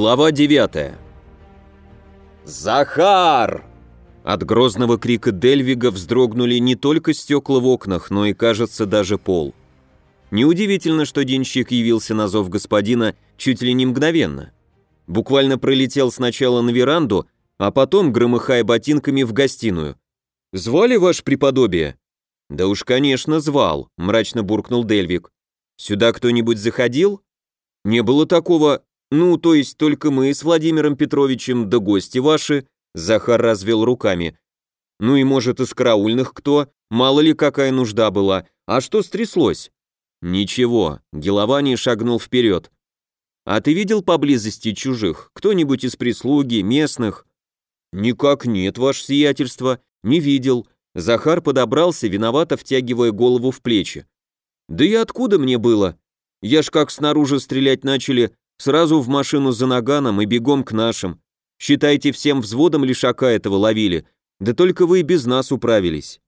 Глава 9 «Захар!» От грозного крика Дельвига вздрогнули не только стекла в окнах, но и, кажется, даже пол. Неудивительно, что денщик явился на зов господина чуть ли не мгновенно. Буквально пролетел сначала на веранду, а потом, громыхая ботинками, в гостиную. «Звали ваш преподобие?» «Да уж, конечно, звал», — мрачно буркнул Дельвик. «Сюда кто-нибудь заходил?» «Не было такого. «Ну, то есть только мы с Владимиром Петровичем, да гости ваши», Захар развел руками. «Ну и может из караульных кто? Мало ли какая нужда была. А что стряслось?» «Ничего», Геловани шагнул вперед. «А ты видел поблизости чужих? Кто-нибудь из прислуги, местных?» «Никак нет, ваше сиятельство, не видел». Захар подобрался, виновато втягивая голову в плечи. «Да и откуда мне было? Я ж как снаружи стрелять начали, Сразу в машину за наганом и бегом к нашим. Считайте, всем взводом лишака этого ловили, да только вы и без нас управились.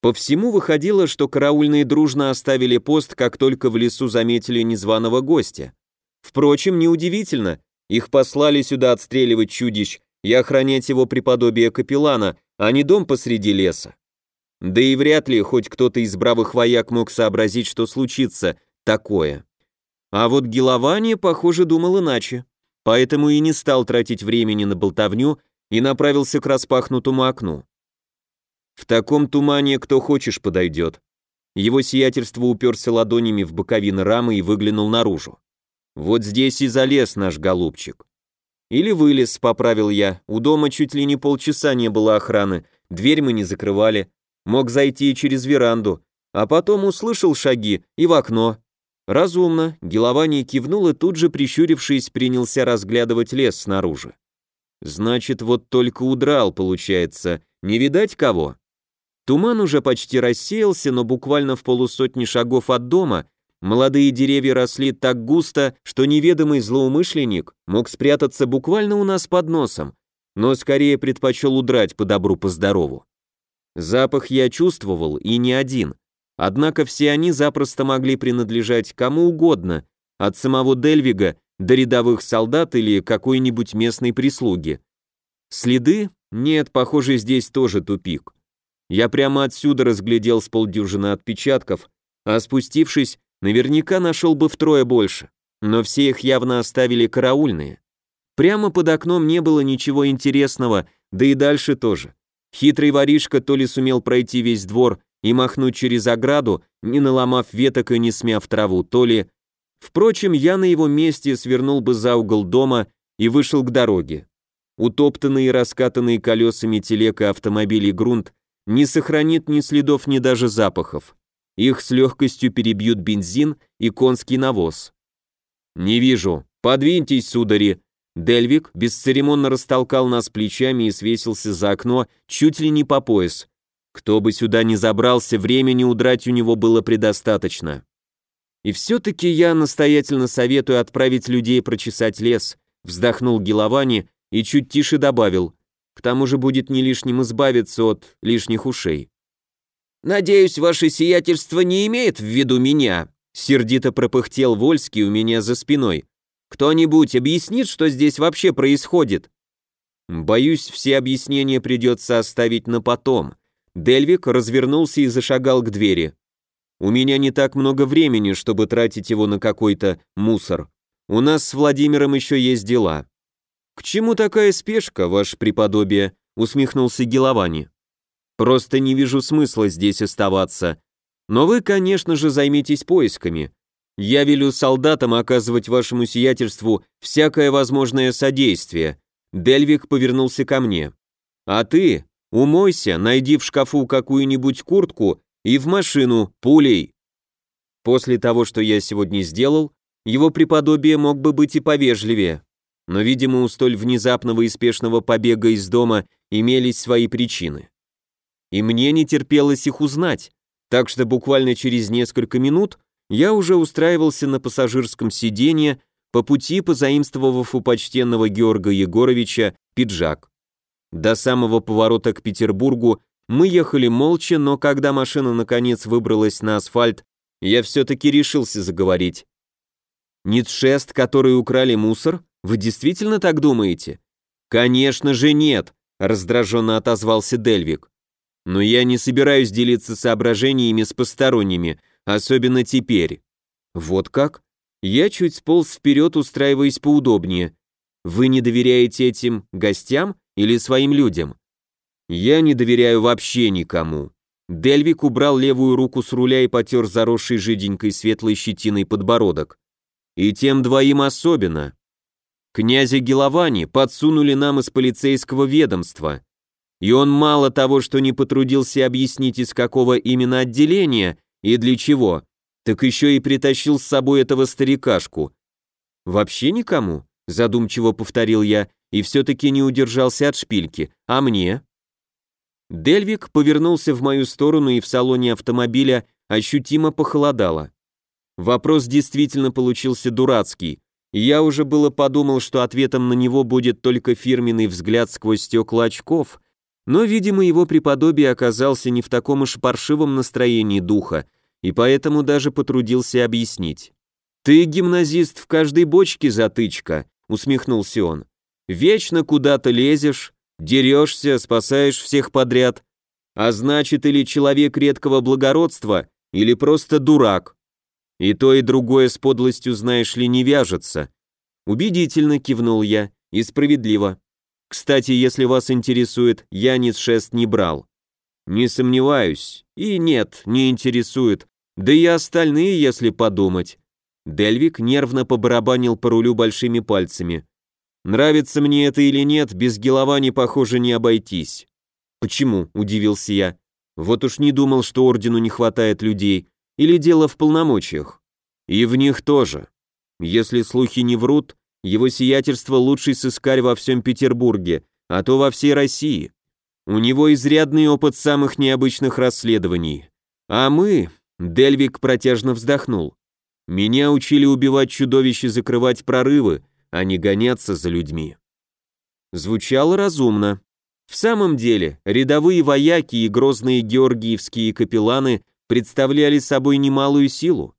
По всему выходило, что караульные дружно оставили пост, как только в лесу заметили незваного гостя. Впрочем, неудивительно, их послали сюда отстреливать чудищ и охранять его преподобие капеллана, а не дом посреди леса. Да и вряд ли хоть кто-то из бравых вояк мог сообразить, что случится такое. А вот Геловани, похоже, думал иначе, поэтому и не стал тратить времени на болтовню и направился к распахнутому окну. В таком тумане кто хочешь подойдет. Его сиятельство уперся ладонями в боковины рамы и выглянул наружу. Вот здесь и залез наш голубчик. Или вылез, поправил я. У дома чуть ли не полчаса не было охраны, дверь мы не закрывали. Мог зайти и через веранду, а потом услышал шаги и в окно. Разумно, Геловани кивнул и тут же, прищурившись, принялся разглядывать лес снаружи. Значит, вот только удрал, получается, не видать кого? Туман уже почти рассеялся, но буквально в полусотни шагов от дома молодые деревья росли так густо, что неведомый злоумышленник мог спрятаться буквально у нас под носом, но скорее предпочел удрать по добру, по здорову. Запах я чувствовал, и не один — Однако все они запросто могли принадлежать кому угодно, от самого Дельвига до рядовых солдат или какой-нибудь местной прислуги. Следы? Нет, похоже, здесь тоже тупик. Я прямо отсюда разглядел с полдюжины отпечатков, а спустившись, наверняка нашел бы втрое больше, но все их явно оставили караульные. Прямо под окном не было ничего интересного, да и дальше тоже. Хитрый воришка то ли сумел пройти весь двор, и махнуть через ограду, не наломав веток и не смяв траву, то ли... Впрочем, я на его месте свернул бы за угол дома и вышел к дороге. Утоптанный и раскатанный колесами телег и автомобилей грунт не сохранит ни следов, ни даже запахов. Их с легкостью перебьют бензин и конский навоз. «Не вижу. Подвиньтесь, судари!» Дельвик бесцеремонно растолкал нас плечами и свесился за окно чуть ли не по пояс. Кто бы сюда ни забрался, времени удрать у него было предостаточно. И все-таки я настоятельно советую отправить людей прочесать лес, вздохнул Геловани и чуть тише добавил, к тому же будет не лишним избавиться от лишних ушей. «Надеюсь, ваше сиятельство не имеет в виду меня», сердито пропыхтел Вольский у меня за спиной. «Кто-нибудь объяснит, что здесь вообще происходит?» «Боюсь, все объяснения придется оставить на потом», Дельвик развернулся и зашагал к двери. «У меня не так много времени, чтобы тратить его на какой-то мусор. У нас с Владимиром еще есть дела». «К чему такая спешка, ваше преподобие?» — усмехнулся Геловани. «Просто не вижу смысла здесь оставаться. Но вы, конечно же, займитесь поисками. Я велю солдатам оказывать вашему сиятельству всякое возможное содействие». Дельвик повернулся ко мне. «А ты, Умойся, найди в шкафу какую-нибудь куртку и в машину, пулей. После того, что я сегодня сделал, его преподобие мог бы быть и повежливее. Но, видимо, у столь внезапного и спешного побега из дома имелись свои причины. И мне не терпелось их узнать, так что буквально через несколько минут я уже устраивался на пассажирском сиденье, по пути позаимствовав у почтенного Георга Егоровича пиджак. До самого поворота к Петербургу мы ехали молча, но когда машина наконец выбралась на асфальт, я все-таки решился заговорить. Ницшест, который украли мусор? Вы действительно так думаете? Конечно же нет, раздраженно отозвался Дельвик. Но я не собираюсь делиться соображениями с посторонними, особенно теперь. Вот как? Я чуть сполз вперед, устраиваясь поудобнее. Вы не доверяете этим гостям или своим людям? Я не доверяю вообще никому. Дельвик убрал левую руку с руля и потер заросший жиденькой светлой щетиной подбородок. И тем двоим особенно. Князя Геловани подсунули нам из полицейского ведомства. И он мало того, что не потрудился объяснить, из какого именно отделения и для чего, так еще и притащил с собой этого старикашку. «Вообще никому?» – задумчиво повторил я, и все-таки не удержался от шпильки. «А мне?» Дельвик повернулся в мою сторону, и в салоне автомобиля ощутимо похолодало. Вопрос действительно получился дурацкий, я уже было подумал, что ответом на него будет только фирменный взгляд сквозь стекла очков, но, видимо, его преподобие оказался не в таком уж паршивом настроении духа, и поэтому даже потрудился объяснить. «Ты гимназист в каждой бочке затычка», — усмехнулся он. «Вечно куда-то лезешь, дерешься, спасаешь всех подряд. А значит, или человек редкого благородства, или просто дурак. И то, и другое с подлостью, знаешь ли, не вяжется. Убедительно кивнул я, и справедливо. Кстати, если вас интересует, я ни шест не брал. Не сомневаюсь. И нет, не интересует. Да и остальные, если подумать. Дельвик нервно побарабанил по рулю большими пальцами. Нравится мне это или нет, без Геловани, похоже, не обойтись. Почему? Удивился я. Вот уж не думал, что ордену не хватает людей. Или дело в полномочиях. И в них тоже. Если слухи не врут, его сиятельство лучший сыскарь во всем Петербурге, а то во всей России. У него изрядный опыт самых необычных расследований. А мы... Дельвик протяжно вздохнул. Меня учили убивать чудовищ и закрывать прорывы, а не гоняться за людьми. Звучало разумно. В самом деле, рядовые вояки и грозные георгиевские капелланы представляли собой немалую силу.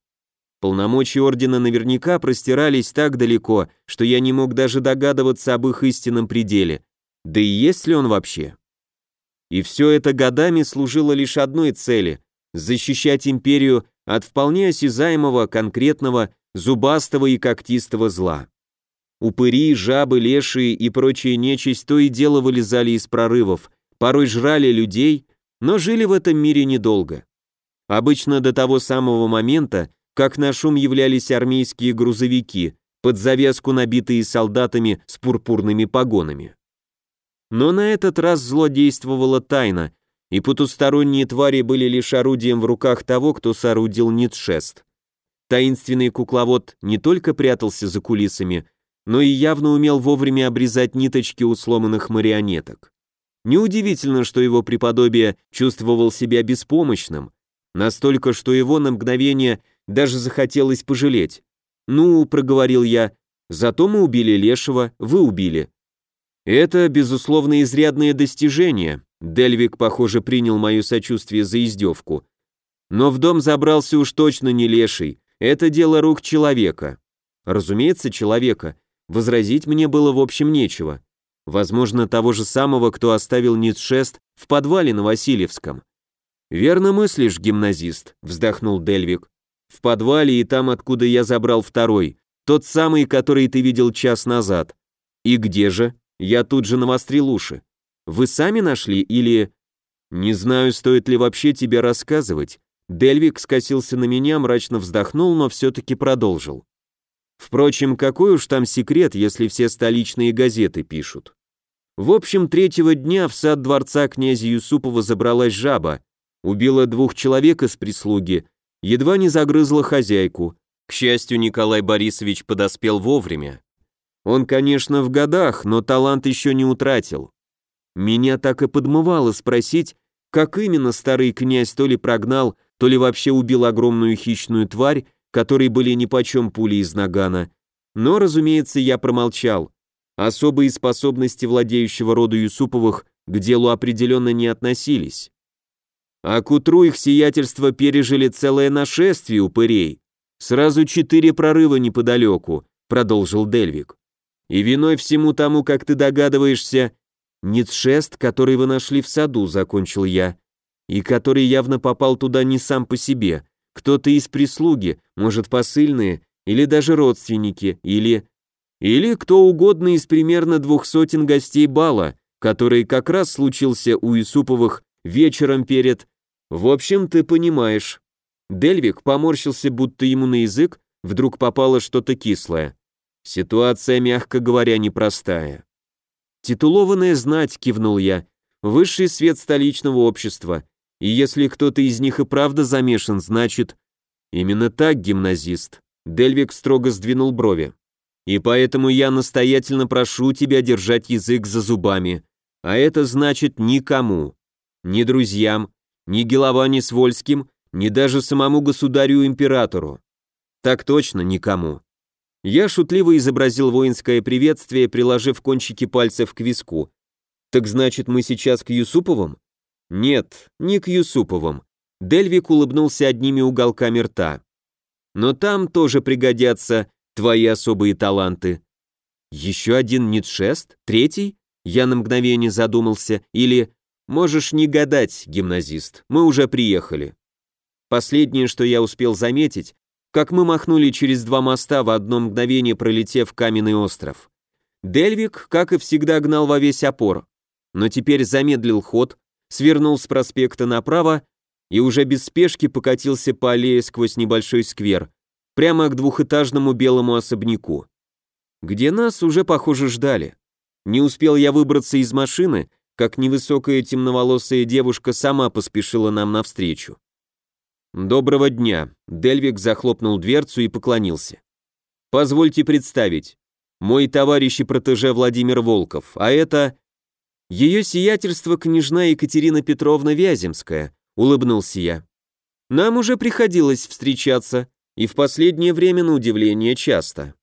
Полномочия ордена наверняка простирались так далеко, что я не мог даже догадываться об их истинном пределе. Да и есть ли он вообще? И все это годами служило лишь одной цели – защищать империю от вполне осязаемого, конкретного, зубастого и когтистого зла. Упыри, жабы, лешие и прочая нечисть то и дело вылезали из прорывов, порой жрали людей, но жили в этом мире недолго. Обычно до того самого момента, как на шум являлись армейские грузовики, под завязку набитые солдатами с пурпурными погонами. Но на этот раз зло действовало тайно, и потусторонние твари были лишь орудием в руках того, кто соорудил Ницшест. Таинственный кукловод не только прятался за кулисами, но и явно умел вовремя обрезать ниточки у сломанных марионеток. Неудивительно, что его преподобие чувствовал себя беспомощным, настолько, что его на мгновение даже захотелось пожалеть. «Ну», — проговорил я, — «зато мы убили Лешего, вы убили». Это, безусловно, изрядное достижение. Дельвик, похоже, принял мое сочувствие за издевку. Но в дом забрался уж точно не леший. Это дело рук человека. Разумеется, человека, Возразить мне было в общем нечего. Возможно, того же самого, кто оставил Ницшест в подвале на Васильевском. «Верно мыслишь, гимназист», — вздохнул Дельвик. «В подвале и там, откуда я забрал второй, тот самый, который ты видел час назад. И где же? Я тут же навострил уши. Вы сами нашли или...» «Не знаю, стоит ли вообще тебе рассказывать». Дельвик скосился на меня, мрачно вздохнул, но все-таки продолжил. Впрочем, какой уж там секрет, если все столичные газеты пишут. В общем, третьего дня в сад дворца князя Юсупова забралась жаба, убила двух человек из прислуги, едва не загрызла хозяйку. К счастью, Николай Борисович подоспел вовремя. Он, конечно, в годах, но талант еще не утратил. Меня так и подмывало спросить, как именно старый князь то ли прогнал, то ли вообще убил огромную хищную тварь, которой были нипочем пули из нагана. Но, разумеется, я промолчал. Особые способности владеющего роду Юсуповых к делу определенно не относились. А к утру их сиятельство пережили целое нашествие упырей. Сразу четыре прорыва неподалеку, продолжил Дельвик. И виной всему тому, как ты догадываешься, Ницшест, который вы нашли в саду, закончил я, и который явно попал туда не сам по себе, кто-то из прислуги, может, посыльные, или даже родственники, или... Или кто угодно из примерно двух сотен гостей бала, который как раз случился у Исуповых вечером перед... В общем, ты понимаешь. Дельвик поморщился, будто ему на язык вдруг попало что-то кислое. Ситуация, мягко говоря, непростая. «Титулованная знать», — кивнул я, — «высший свет столичного общества, и если кто-то из них и правда замешан, значит...» «Именно так, гимназист», — Дельвик строго сдвинул брови. «И поэтому я настоятельно прошу тебя держать язык за зубами, а это значит никому, ни друзьям, ни Геловане с Вольским, ни даже самому государю-императору. Так точно, никому. Я шутливо изобразил воинское приветствие, приложив кончики пальцев к виску. Так значит, мы сейчас к Юсуповым? Нет, не к Юсуповым. Дельвик улыбнулся одними уголками рта. Но там тоже пригодятся твои особые таланты. Еще один Ницшест? Третий? Я на мгновение задумался. Или «Можешь не гадать, гимназист, мы уже приехали». Последнее, что я успел заметить, как мы махнули через два моста в одно мгновение пролетев каменный остров. Дельвик, как и всегда, гнал во весь опор, но теперь замедлил ход, свернул с проспекта направо и уже без спешки покатился по аллее сквозь небольшой сквер, прямо к двухэтажному белому особняку, где нас уже, похоже, ждали. Не успел я выбраться из машины, как невысокая темноволосая девушка сама поспешила нам навстречу. «Доброго дня!» Дельвик захлопнул дверцу и поклонился. «Позвольте представить. Мой товарищ и протеже Владимир Волков, а это...» «Ее сиятельство княжна Екатерина Петровна Вяземская», — улыбнулся я. «Нам уже приходилось встречаться, и в последнее время, на удивление, часто».